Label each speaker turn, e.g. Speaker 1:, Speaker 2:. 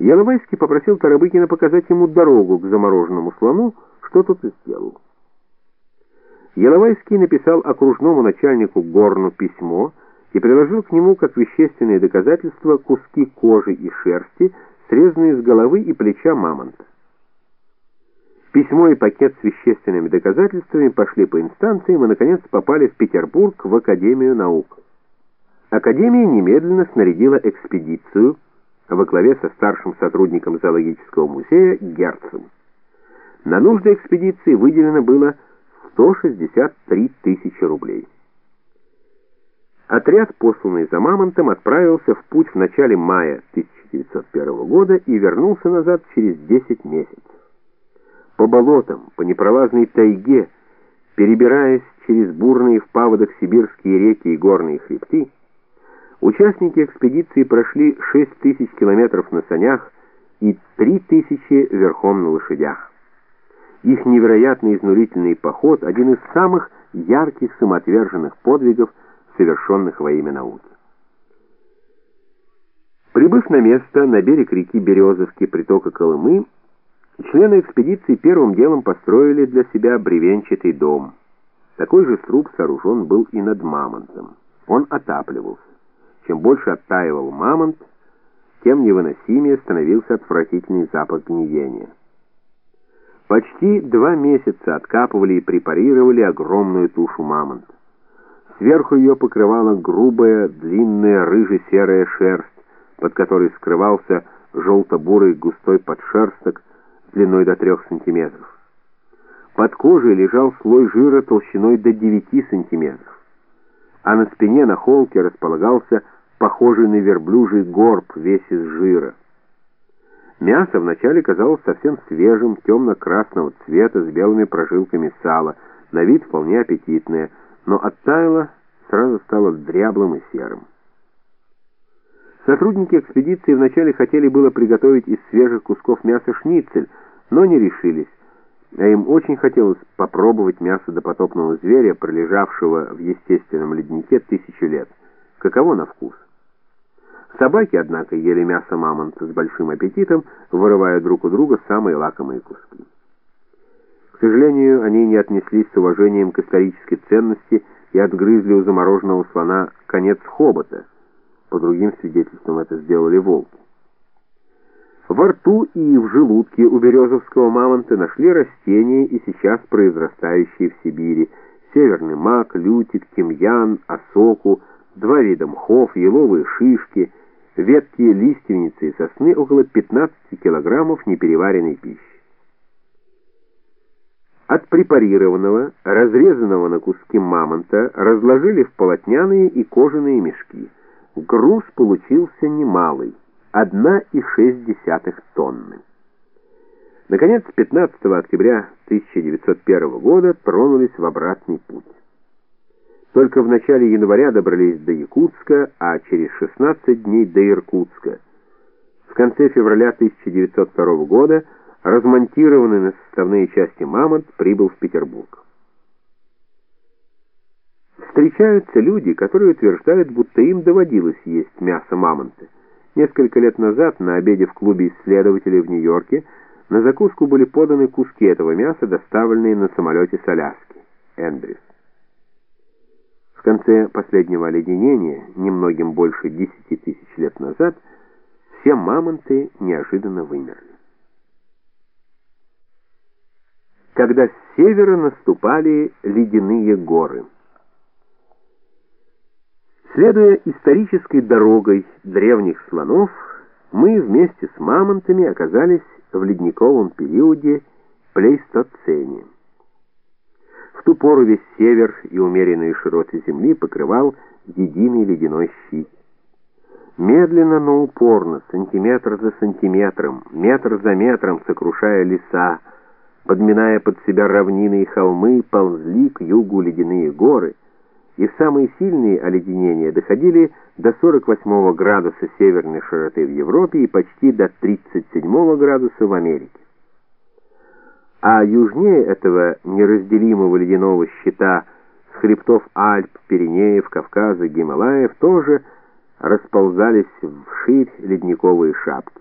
Speaker 1: Яловайский попросил Тарабыкина показать ему дорогу к замороженному слону, что тот и сделал. Яловайский написал окружному начальнику Горну письмо и приложил к нему как вещественные доказательства куски кожи и шерсти, срезанные с головы и плеча мамонта. Письмо и пакет с вещественными доказательствами пошли по инстанциям и, наконец, попали в Петербург в Академию наук. Академия немедленно снарядила экспедицию во главе со старшим сотрудником зоологического музея Герцем. На нужды экспедиции выделено было 163 тысячи рублей. Отряд, посланный за Мамонтом, отправился в путь в начале мая 1901 года и вернулся назад через 10 месяцев. По болотам, по непролазной тайге, перебираясь через бурные в паводок сибирские реки и горные хребты, участники экспедиции прошли 6 тысяч километров на санях и 3 тысячи верхом на лошадях. Их невероятно изнурительный поход – один из самых ярких самоотверженных подвигов, совершенных во имя науки. Прибыв на место, на берег реки Березовки, притока Колымы, члены экспедиции первым делом построили для себя бревенчатый дом. Такой же сруб сооружен был и над Мамонтом. Он отапливался. Чем больше оттаивал Мамонт, тем невыносимее становился отвратительный запах гниения. Почти два месяца откапывали и препарировали огромную тушу мамонта. Сверху ее покрывала грубая, длинная, рыже-серая шерсть, под которой скрывался желто-бурый густой подшерсток длиной до трех сантиметров. Под кожей лежал слой жира толщиной до 9 сантиметров, а на спине на холке располагался похожий на верблюжий горб весь из жира. Мясо вначале казалось совсем свежим, темно-красного цвета, с белыми прожилками сала, на вид вполне аппетитное, но оттаяло, сразу стало дряблым и серым. Сотрудники экспедиции вначале хотели было приготовить из свежих кусков мяса шницель, но не решились, а им очень хотелось попробовать мясо допотопного зверя, пролежавшего в естественном леднике тысячу лет. Каково на вкус? Собаки, однако, ели мясо мамонта с большим аппетитом, вырывая друг у друга самые лакомые куски. К сожалению, они не отнеслись с уважением к исторической ценности и отгрызли у замороженного слона конец хобота. По другим свидетельствам это сделали волки. Во рту и в желудке у березовского мамонта нашли растения и сейчас произрастающие в Сибири. Северный мак, лютик, тимьян, осоку, два вида мхов, еловые шишки, ветки лиственницы и сосны около 15 килограммов непереваренной пищи. От препарированного, разрезанного на куски мамонта разложили в полотняные и кожаные мешки. Груз получился немалый — 1,6 тонны. Наконец, 15 октября 1901 года тронулись в обратный путь. Только в начале января добрались до Якутска, а через 16 дней до Иркутска. В конце февраля 1902 года размонтированный на составные части «Мамонт» прибыл в Петербург. Встречаются люди, которые утверждают, будто им доводилось есть мясо мамонта. Несколько лет назад на обеде в клубе исследователей в Нью-Йорке на закуску были поданы куски этого мяса, доставленные на самолете с Аляски. Эндрюс. В конце последнего оледенения, немногим больше 10 тысяч лет назад, все мамонты неожиданно вымерли. Когда с севера наступали ледяные горы. Следуя исторической дорогой древних слонов, мы вместе с мамонтами оказались в ледниковом периоде плейстоцене. В ту пору весь север и умеренные широты земли покрывал единый ледяной щит. Медленно, но упорно, сантиметр за сантиметром, метр за метром сокрушая леса, подминая под себя равнины и холмы, ползли к югу ледяные горы, и самые сильные оледенения доходили до 48 градуса северной широты в Европе и почти до 37 градуса в Америке а южнее этого неразделимого ледяного щита с хребтов Альп, Пиренеев, Кавказа, Гималаев тоже расползались вширь ледниковые шапки.